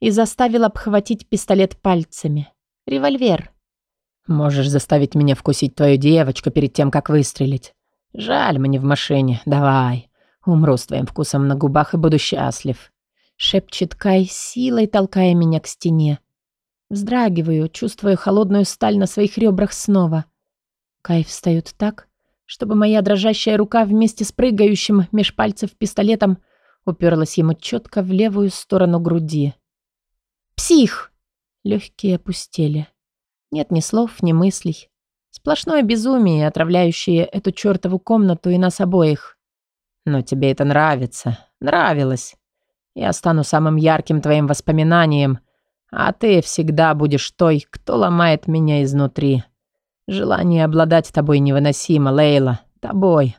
и заставил обхватить пистолет пальцами. Револьвер. «Можешь заставить меня вкусить твою девочку перед тем, как выстрелить. Жаль мне в машине. Давай. Умру с твоим вкусом на губах и буду счастлив. шепчет Кай, силой толкая меня к стене. Вздрагиваю, чувствуя холодную сталь на своих ребрах снова. Кай встает так, чтобы моя дрожащая рука вместе с прыгающим меж пальцев пистолетом уперлась ему четко в левую сторону груди. «Псих!» Легкие опустели. Нет ни слов, ни мыслей. Сплошное безумие, отравляющее эту чертову комнату и нас обоих. Но тебе это нравится. Нравилось. Я стану самым ярким твоим воспоминанием, а ты всегда будешь той, кто ломает меня изнутри. Желание обладать тобой невыносимо, Лейла. Тобой.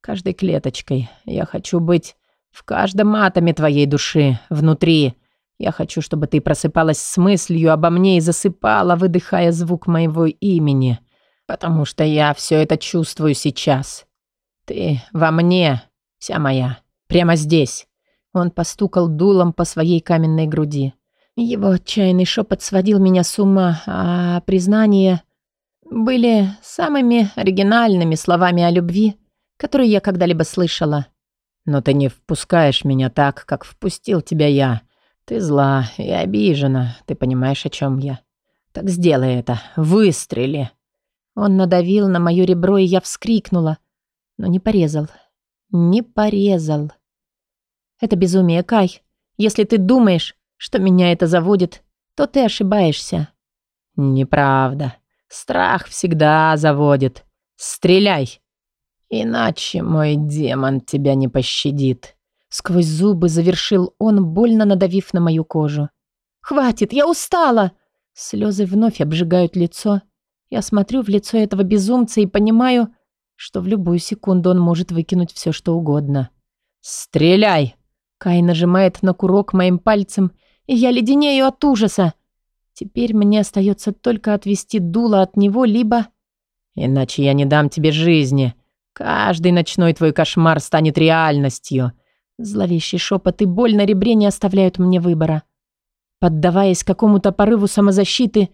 Каждой клеточкой. Я хочу быть в каждом атоме твоей души, внутри. Я хочу, чтобы ты просыпалась с мыслью обо мне и засыпала, выдыхая звук моего имени. Потому что я все это чувствую сейчас. Ты во мне, вся моя. Прямо здесь. Он постукал дулом по своей каменной груди. Его отчаянный шепот сводил меня с ума, а признания были самыми оригинальными словами о любви, которые я когда-либо слышала. Но ты не впускаешь меня так, как впустил тебя я. Ты зла и обижена, ты понимаешь, о чем я. Так сделай это, выстрели. Он надавил на мое ребро, и я вскрикнула, но не порезал. Не порезал. Это безумие, Кай. Если ты думаешь, что меня это заводит, то ты ошибаешься. Неправда. Страх всегда заводит. Стреляй. Иначе мой демон тебя не пощадит. Сквозь зубы завершил он, больно надавив на мою кожу. «Хватит, я устала!» Слезы вновь обжигают лицо. Я смотрю в лицо этого безумца и понимаю, что в любую секунду он может выкинуть все, что угодно. «Стреляй!» Кай нажимает на курок моим пальцем, и я леденею от ужаса. Теперь мне остается только отвести дуло от него, либо... Иначе я не дам тебе жизни. Каждый ночной твой кошмар станет реальностью. Зловещий шепот и боль на ребре не оставляют мне выбора. Поддаваясь какому-то порыву самозащиты,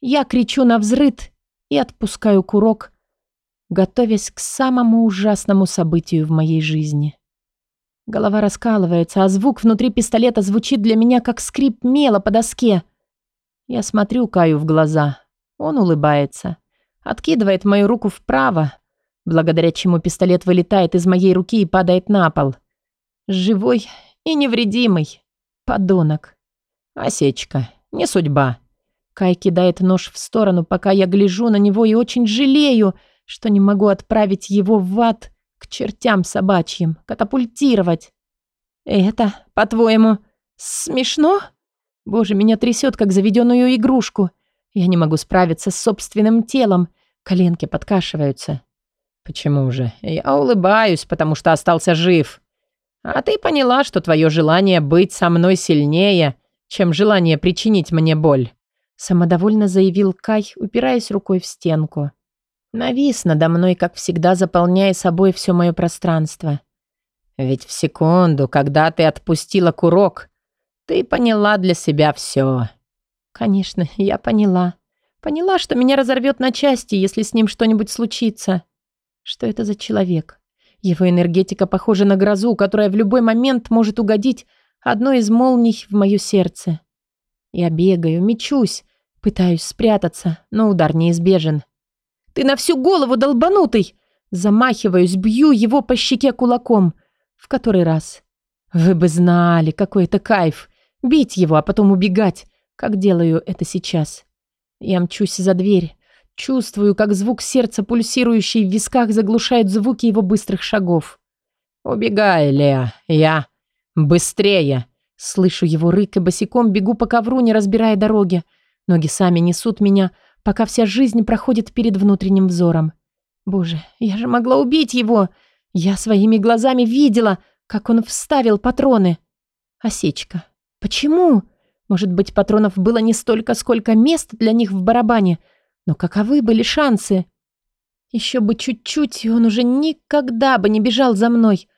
я кричу на взрыд и отпускаю курок, готовясь к самому ужасному событию в моей жизни. Голова раскалывается, а звук внутри пистолета звучит для меня как скрип мела по доске. Я смотрю Каю в глаза. Он улыбается. Откидывает мою руку вправо, благодаря чему пистолет вылетает из моей руки и падает на пол. Живой и невредимый. Подонок. Осечка. Не судьба. Кай кидает нож в сторону, пока я гляжу на него и очень жалею, что не могу отправить его в ад к чертям собачьим, катапультировать. Это, по-твоему, смешно? Боже, меня трясет, как заведенную игрушку. Я не могу справиться с собственным телом. Коленки подкашиваются. «Почему же? Я улыбаюсь, потому что остался жив. А ты поняла, что твое желание быть со мной сильнее, чем желание причинить мне боль?» Самодовольно заявил Кай, упираясь рукой в стенку. Навис надо мной, как всегда, заполняя собой все мое пространство. «Ведь в секунду, когда ты отпустила курок, ты поняла для себя все». «Конечно, я поняла. Поняла, что меня разорвет на части, если с ним что-нибудь случится». Что это за человек? Его энергетика похожа на грозу, которая в любой момент может угодить одной из молний в мое сердце. Я бегаю, мечусь, пытаюсь спрятаться, но удар неизбежен. «Ты на всю голову долбанутый!» Замахиваюсь, бью его по щеке кулаком. В который раз. Вы бы знали, какой это кайф. Бить его, а потом убегать, как делаю это сейчас. Я мчусь за дверь, Чувствую, как звук сердца, пульсирующий в висках, заглушает звуки его быстрых шагов. «Убегай, Леа, я... Быстрее!» Слышу его рык и босиком бегу по ковру, не разбирая дороги. Ноги сами несут меня, пока вся жизнь проходит перед внутренним взором. Боже, я же могла убить его! Я своими глазами видела, как он вставил патроны. Осечка. Почему? Может быть, патронов было не столько, сколько мест для них в барабане — но каковы были шансы? Еще бы чуть-чуть, и он уже никогда бы не бежал за мной.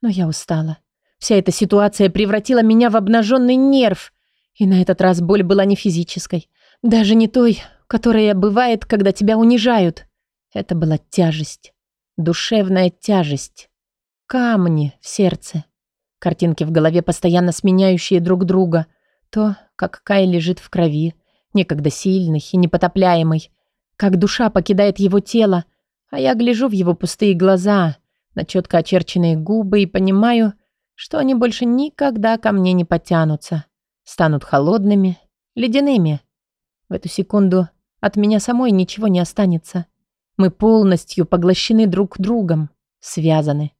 Но я устала. Вся эта ситуация превратила меня в обнаженный нерв. И на этот раз боль была не физической. Даже не той, которая бывает, когда тебя унижают. Это была тяжесть. Душевная тяжесть. Камни в сердце. Картинки в голове, постоянно сменяющие друг друга. То, как Кай лежит в крови, некогда сильный и непотопляемый. Как душа покидает его тело, а я гляжу в его пустые глаза, на четко очерченные губы и понимаю, что они больше никогда ко мне не потянутся. Станут холодными, ледяными. В эту секунду от меня самой ничего не останется. Мы полностью поглощены друг другом, связаны.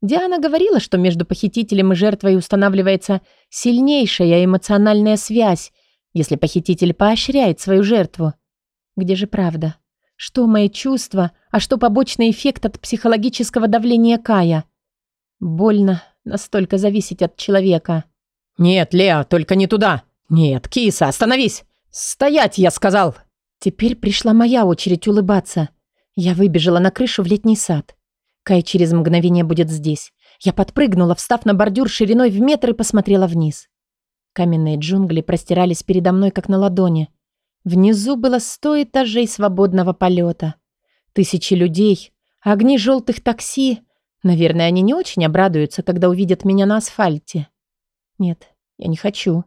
Диана говорила, что между похитителем и жертвой устанавливается сильнейшая эмоциональная связь, если похититель поощряет свою жертву. Где же правда? Что мои чувства, а что побочный эффект от психологического давления Кая? Больно настолько зависеть от человека. «Нет, Леа, только не туда! Нет, киса, остановись! Стоять, я сказал!» Теперь пришла моя очередь улыбаться. Я выбежала на крышу в летний сад. Кай через мгновение будет здесь. Я подпрыгнула, встав на бордюр шириной в метр и посмотрела вниз. Каменные джунгли простирались передо мной, как на ладони. Внизу было сто этажей свободного полета. Тысячи людей, огни желтых такси. Наверное, они не очень обрадуются, когда увидят меня на асфальте. Нет, я не хочу.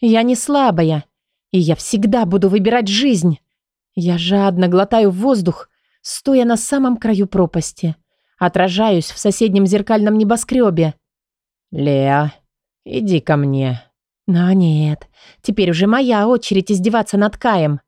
Я не слабая. И я всегда буду выбирать жизнь. Я жадно глотаю воздух, стоя на самом краю пропасти. Отражаюсь в соседнем зеркальном небоскребе. «Леа, иди ко мне». Но нет, теперь уже моя очередь издеваться над Каем.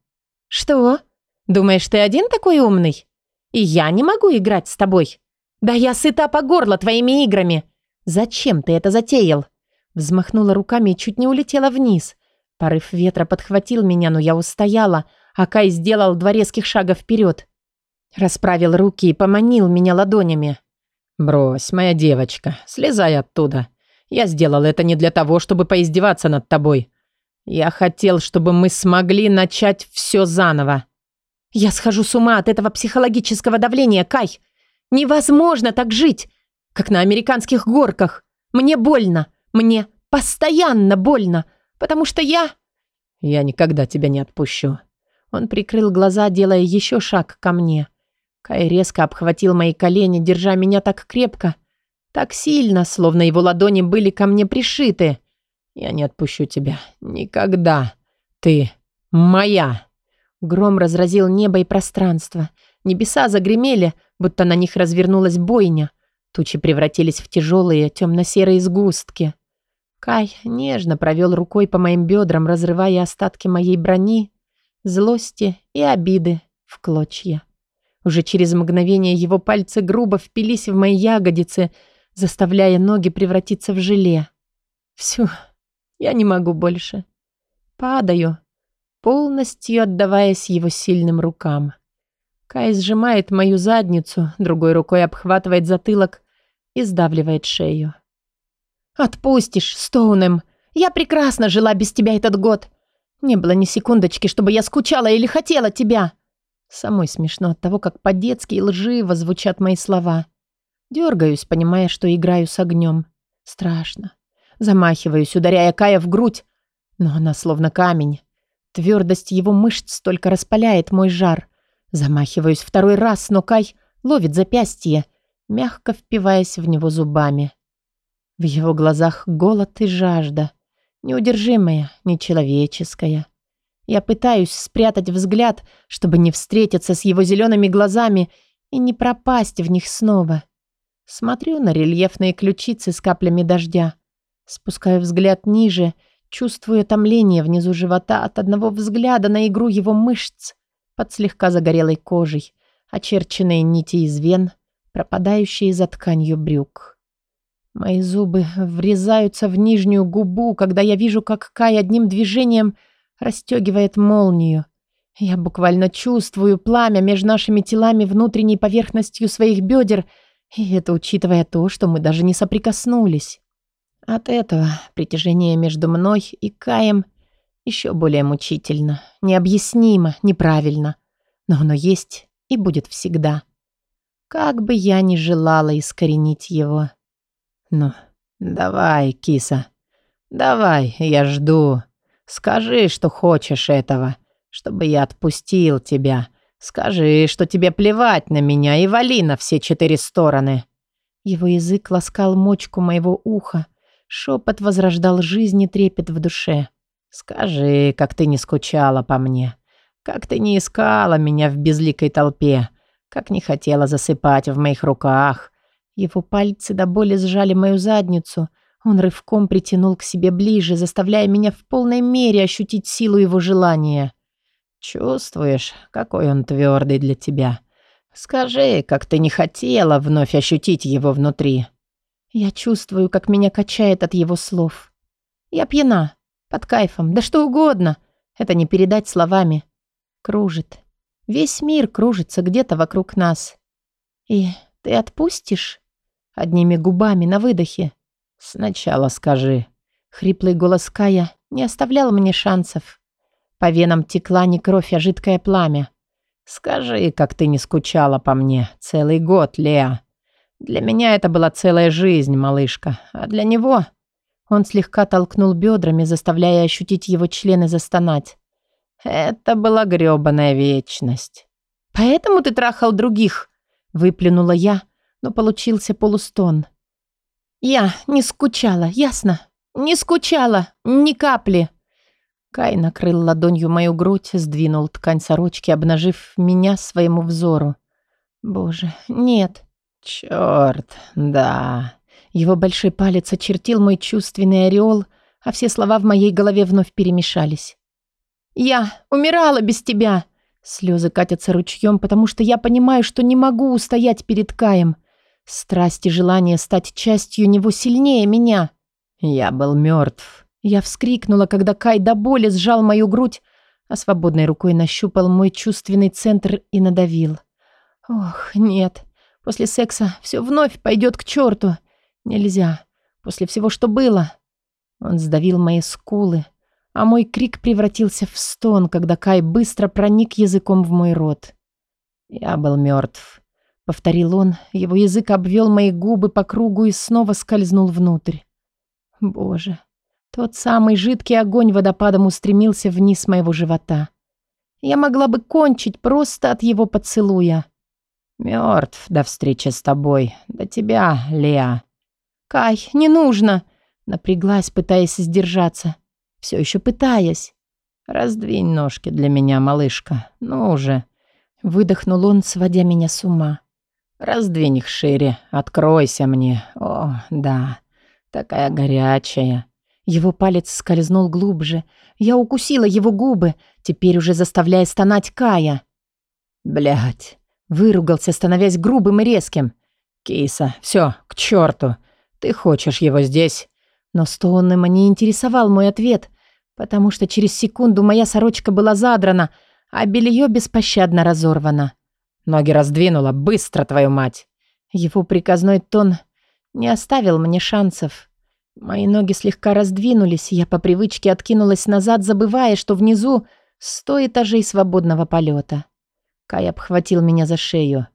«Что? Думаешь, ты один такой умный? И я не могу играть с тобой? Да я сыта по горло твоими играми. Зачем ты это затеял?» Взмахнула руками и чуть не улетела вниз. Порыв ветра подхватил меня, но я устояла, а Кай сделал два резких шага вперед. Расправил руки и поманил меня ладонями. «Брось, моя девочка, слезай оттуда. Я сделал это не для того, чтобы поиздеваться над тобой. Я хотел, чтобы мы смогли начать все заново». «Я схожу с ума от этого психологического давления, Кай. Невозможно так жить, как на американских горках. Мне больно, мне постоянно больно, потому что я...» «Я никогда тебя не отпущу». Он прикрыл глаза, делая еще шаг ко мне. Кай резко обхватил мои колени, держа меня так крепко, так сильно, словно его ладони были ко мне пришиты. «Я не отпущу тебя. Никогда. Ты моя!» Гром разразил небо и пространство. Небеса загремели, будто на них развернулась бойня. Тучи превратились в тяжелые темно-серые сгустки. Кай нежно провел рукой по моим бедрам, разрывая остатки моей брони, злости и обиды в клочья. Уже через мгновение его пальцы грубо впились в мои ягодицы, заставляя ноги превратиться в желе. Все, я не могу больше. Падаю, полностью отдаваясь его сильным рукам. Кай сжимает мою задницу, другой рукой обхватывает затылок и сдавливает шею. «Отпустишь, Стоунем. Я прекрасно жила без тебя этот год. Не было ни секундочки, чтобы я скучала или хотела тебя». Самой смешно от того, как по-детски и лживо звучат мои слова. Дергаюсь, понимая, что играю с огнем. Страшно. Замахиваюсь, ударяя Кая в грудь, но она словно камень. Твердость его мышц только распаляет мой жар. Замахиваюсь второй раз, но Кай ловит запястье, мягко впиваясь в него зубами. В его глазах голод и жажда. Неудержимая, нечеловеческая. Я пытаюсь спрятать взгляд, чтобы не встретиться с его зелеными глазами и не пропасть в них снова. Смотрю на рельефные ключицы с каплями дождя. Спускаю взгляд ниже, чувствую томление внизу живота от одного взгляда на игру его мышц под слегка загорелой кожей, очерченные нити из вен, пропадающие за тканью брюк. Мои зубы врезаются в нижнюю губу, когда я вижу, как Кай одним движением – расстегивает молнию. Я буквально чувствую пламя между нашими телами внутренней поверхностью своих бедер, и это учитывая то, что мы даже не соприкоснулись. От этого притяжение между мной и Каем еще более мучительно, необъяснимо, неправильно. Но оно есть и будет всегда. Как бы я ни желала искоренить его. Ну, давай, киса, давай, я жду. Скажи, что хочешь этого, чтобы я отпустил тебя. Скажи, что тебе плевать на меня и вали на все четыре стороны». Его язык ласкал мочку моего уха, Шепот возрождал жизнь и трепет в душе. «Скажи, как ты не скучала по мне, как ты не искала меня в безликой толпе, как не хотела засыпать в моих руках». Его пальцы до боли сжали мою задницу. Он рывком притянул к себе ближе, заставляя меня в полной мере ощутить силу его желания. «Чувствуешь, какой он твердый для тебя? Скажи, как ты не хотела вновь ощутить его внутри?» Я чувствую, как меня качает от его слов. Я пьяна, под кайфом, да что угодно. Это не передать словами. Кружит. Весь мир кружится где-то вокруг нас. И ты отпустишь? Одними губами на выдохе. Сначала скажи. Хриплый голос Кая не оставлял мне шансов. По венам текла не кровь, а жидкое пламя. Скажи, как ты не скучала по мне целый год, Леа. Для меня это была целая жизнь, малышка, а для него... Он слегка толкнул бедрами, заставляя ощутить его члены застонать. Это была грёбаная вечность. «Поэтому ты трахал других?» — выплюнула я, но получился полустон. «Я не скучала, ясно? Не скучала, ни капли!» Кай накрыл ладонью мою грудь, сдвинул ткань сорочки, обнажив меня своему взору. «Боже, нет!» «Чёрт, да!» Его большой палец очертил мой чувственный ореол, а все слова в моей голове вновь перемешались. «Я умирала без тебя!» Слезы катятся ручьем, потому что я понимаю, что не могу устоять перед Каем. Страсть и желание стать частью него сильнее меня. Я был мертв. Я вскрикнула, когда Кай до боли сжал мою грудь, а свободной рукой нащупал мой чувственный центр и надавил. Ох, нет. После секса все вновь пойдет к черту. Нельзя. После всего, что было. Он сдавил мои скулы, а мой крик превратился в стон, когда Кай быстро проник языком в мой рот. Я был мертв. Повторил он, его язык обвел мои губы по кругу и снова скользнул внутрь. Боже, тот самый жидкий огонь водопадом устремился вниз моего живота. Я могла бы кончить просто от его поцелуя. Мертв до встречи с тобой, до тебя, Леа. Кай, не нужно. Напряглась, пытаясь сдержаться. Все еще пытаясь. Раздвинь ножки для меня, малышка. Ну уже. Выдохнул он, сводя меня с ума. Раздвинь их шире, откройся мне. О, да, такая горячая. Его палец скользнул глубже. Я укусила его губы, теперь уже заставляя стонать Кая. Блять. Выругался, становясь грубым и резким. «Киса, все, к черту. Ты хочешь его здесь?» Но Стоунема не интересовал мой ответ, потому что через секунду моя сорочка была задрана, а белье беспощадно разорвано. Ноги раздвинула, быстро, твою мать. Его приказной тон не оставил мне шансов. Мои ноги слегка раздвинулись, я по привычке откинулась назад, забывая, что внизу сто этажей свободного полета. Кай обхватил меня за шею.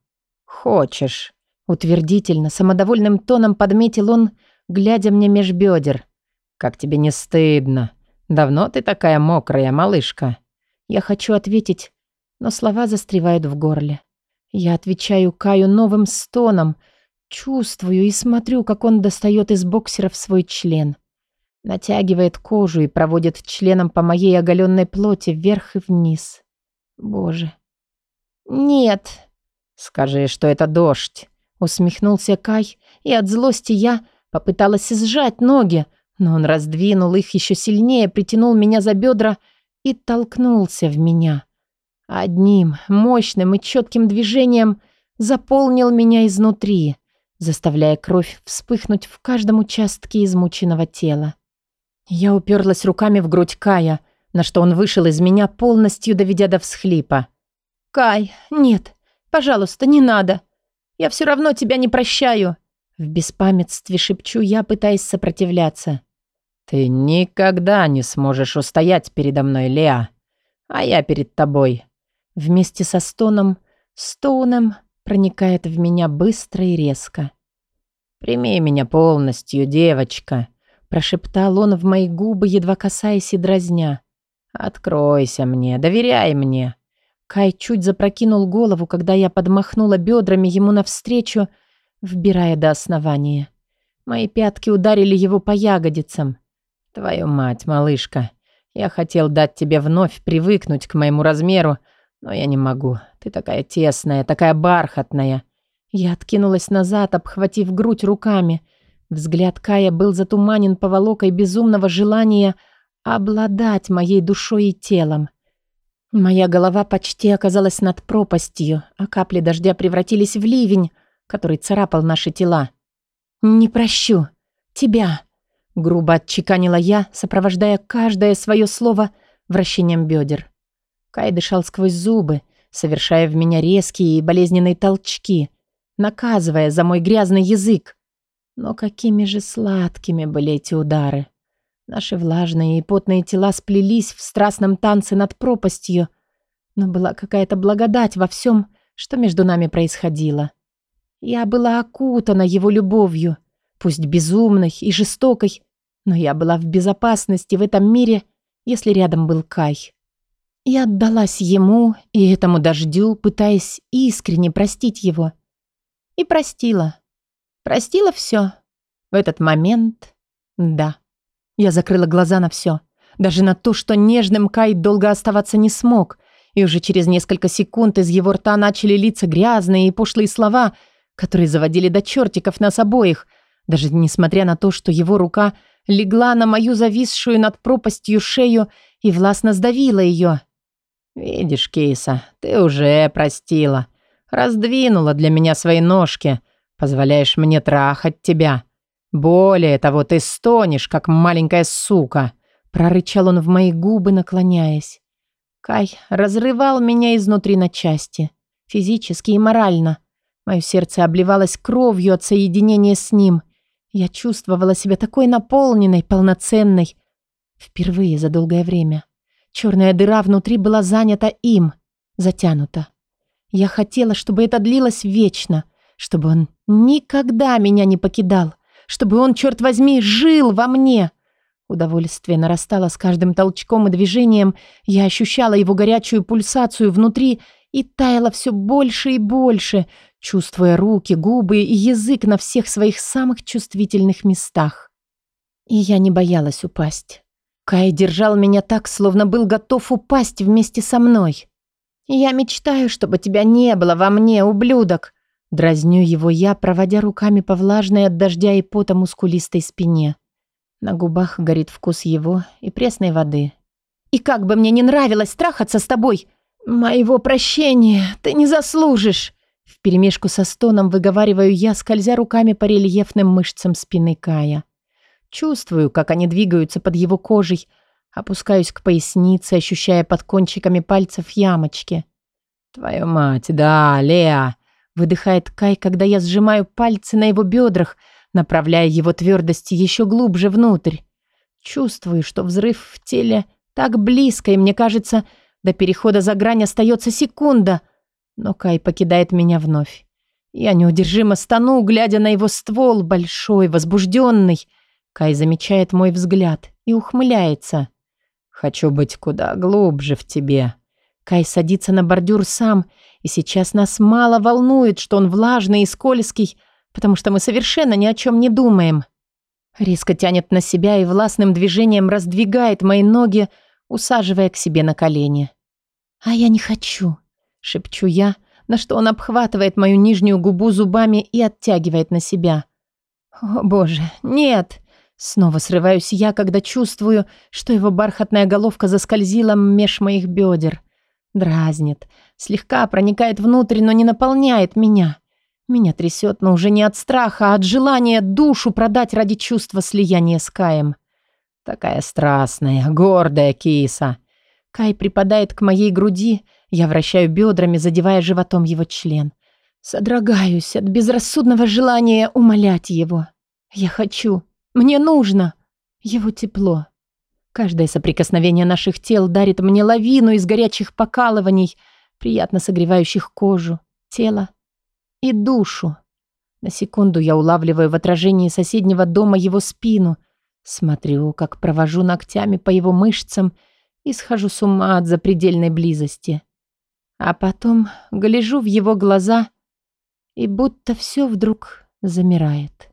«Хочешь?» Утвердительно, самодовольным тоном подметил он, глядя мне меж бедер. «Как тебе не стыдно? Давно ты такая мокрая, малышка?» Я хочу ответить, но слова застревают в горле. Я отвечаю Каю новым стоном, чувствую и смотрю, как он достает из боксеров свой член. Натягивает кожу и проводит членом по моей оголенной плоти вверх и вниз. Боже, «Нет». «Скажи, что это дождь», — усмехнулся Кай, и от злости я попыталась сжать ноги, но он раздвинул их еще сильнее, притянул меня за бедра и толкнулся в меня. Одним мощным и четким движением заполнил меня изнутри, заставляя кровь вспыхнуть в каждом участке измученного тела. Я уперлась руками в грудь Кая, на что он вышел из меня, полностью доведя до всхлипа. «Кай, нет, пожалуйста, не надо. Я все равно тебя не прощаю». В беспамятстве шепчу я, пытаясь сопротивляться. «Ты никогда не сможешь устоять передо мной, Леа, а я перед тобой». Вместе со стоном, стоуном проникает в меня быстро и резко. «Прими меня полностью, девочка», — прошептал он в мои губы, едва касаясь и дразня. «Откройся мне, доверяй мне. Кай чуть запрокинул голову, когда я подмахнула бедрами ему навстречу, вбирая до основания. Мои пятки ударили его по ягодицам. Твою мать, малышка. Я хотел дать тебе вновь привыкнуть к моему размеру, но я не могу. Ты такая тесная, такая бархатная. Я откинулась назад, обхватив грудь руками. Взгляд Кая был затуманен поволокой безумного желания обладать моей душой и телом. Моя голова почти оказалась над пропастью, а капли дождя превратились в ливень, который царапал наши тела. «Не прощу. Тебя», — грубо отчеканила я, сопровождая каждое свое слово вращением бедер. Кай дышал сквозь зубы, совершая в меня резкие и болезненные толчки, наказывая за мой грязный язык. Но какими же сладкими были эти удары. Наши влажные и потные тела сплелись в страстном танце над пропастью, но была какая-то благодать во всем, что между нами происходило. Я была окутана его любовью, пусть безумной и жестокой, но я была в безопасности в этом мире, если рядом был Кай. Я отдалась ему и этому дождю, пытаясь искренне простить его. И простила. Простила все. В этот момент, да. Я закрыла глаза на все. Даже на то, что нежным Кай долго оставаться не смог. И уже через несколько секунд из его рта начали литься грязные и пошлые слова, которые заводили до чертиков нас обоих, даже несмотря на то, что его рука легла на мою зависшую над пропастью шею и властно сдавила ее. «Видишь, Кейса, ты уже простила. Раздвинула для меня свои ножки. Позволяешь мне трахать тебя. «Более того, ты стонешь, как маленькая сука!» Прорычал он в мои губы, наклоняясь. Кай разрывал меня изнутри на части. Физически и морально. Мое сердце обливалось кровью от соединения с ним. Я чувствовала себя такой наполненной, полноценной. Впервые за долгое время. Черная дыра внутри была занята им, затянута. Я хотела, чтобы это длилось вечно, чтобы он никогда меня не покидал, чтобы он, черт возьми, жил во мне. Удовольствие нарастало с каждым толчком и движением. Я ощущала его горячую пульсацию внутри и таяла все больше и больше, чувствуя руки, губы и язык на всех своих самых чувствительных местах. И я не боялась упасть. Кай держал меня так, словно был готов упасть вместе со мной. «Я мечтаю, чтобы тебя не было во мне, ублюдок!» Дразню его я, проводя руками по влажной от дождя и пота мускулистой спине. На губах горит вкус его и пресной воды. «И как бы мне не нравилось трахаться с тобой! Моего прощения ты не заслужишь!» Вперемешку со стоном выговариваю я, скользя руками по рельефным мышцам спины Кая. Чувствую, как они двигаются под его кожей, опускаюсь к пояснице, ощущая под кончиками пальцев ямочки. «Твою мать, да, Леа!» Выдыхает Кай, когда я сжимаю пальцы на его бедрах, направляя его твердости еще глубже внутрь. Чувствую, что взрыв в теле так близко, и мне кажется, до перехода за грань остается секунда. Но Кай покидает меня вновь. Я неудержимо стану, глядя на его ствол, большой, возбужденный. Кай замечает мой взгляд и ухмыляется. «Хочу быть куда глубже в тебе». Кай садится на бордюр сам и сейчас нас мало волнует, что он влажный и скользкий, потому что мы совершенно ни о чем не думаем. Резко тянет на себя и властным движением раздвигает мои ноги, усаживая к себе на колени. «А я не хочу», — шепчу я, на что он обхватывает мою нижнюю губу зубами и оттягивает на себя. «О, боже, нет!» Снова срываюсь я, когда чувствую, что его бархатная головка заскользила меж моих бедер. Дразнит, слегка проникает внутрь, но не наполняет меня. Меня трясет, но уже не от страха, а от желания душу продать ради чувства слияния с Каем. Такая страстная, гордая киса. Кай припадает к моей груди, я вращаю бедрами, задевая животом его член. Содрогаюсь от безрассудного желания умолять его. Я хочу, мне нужно его тепло. Каждое соприкосновение наших тел дарит мне лавину из горячих покалываний, приятно согревающих кожу, тело и душу. На секунду я улавливаю в отражении соседнего дома его спину, смотрю, как провожу ногтями по его мышцам и схожу с ума от запредельной близости. А потом гляжу в его глаза, и будто все вдруг замирает.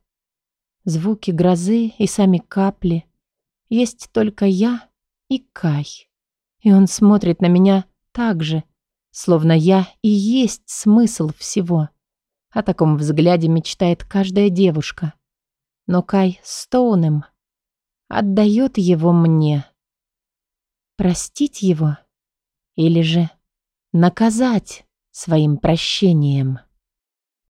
Звуки грозы и сами капли. Есть только я и Кай. И он смотрит на меня так же, словно я и есть смысл всего. О таком взгляде мечтает каждая девушка. Но Кай Стоунем отдает его мне. Простить его или же наказать своим прощением.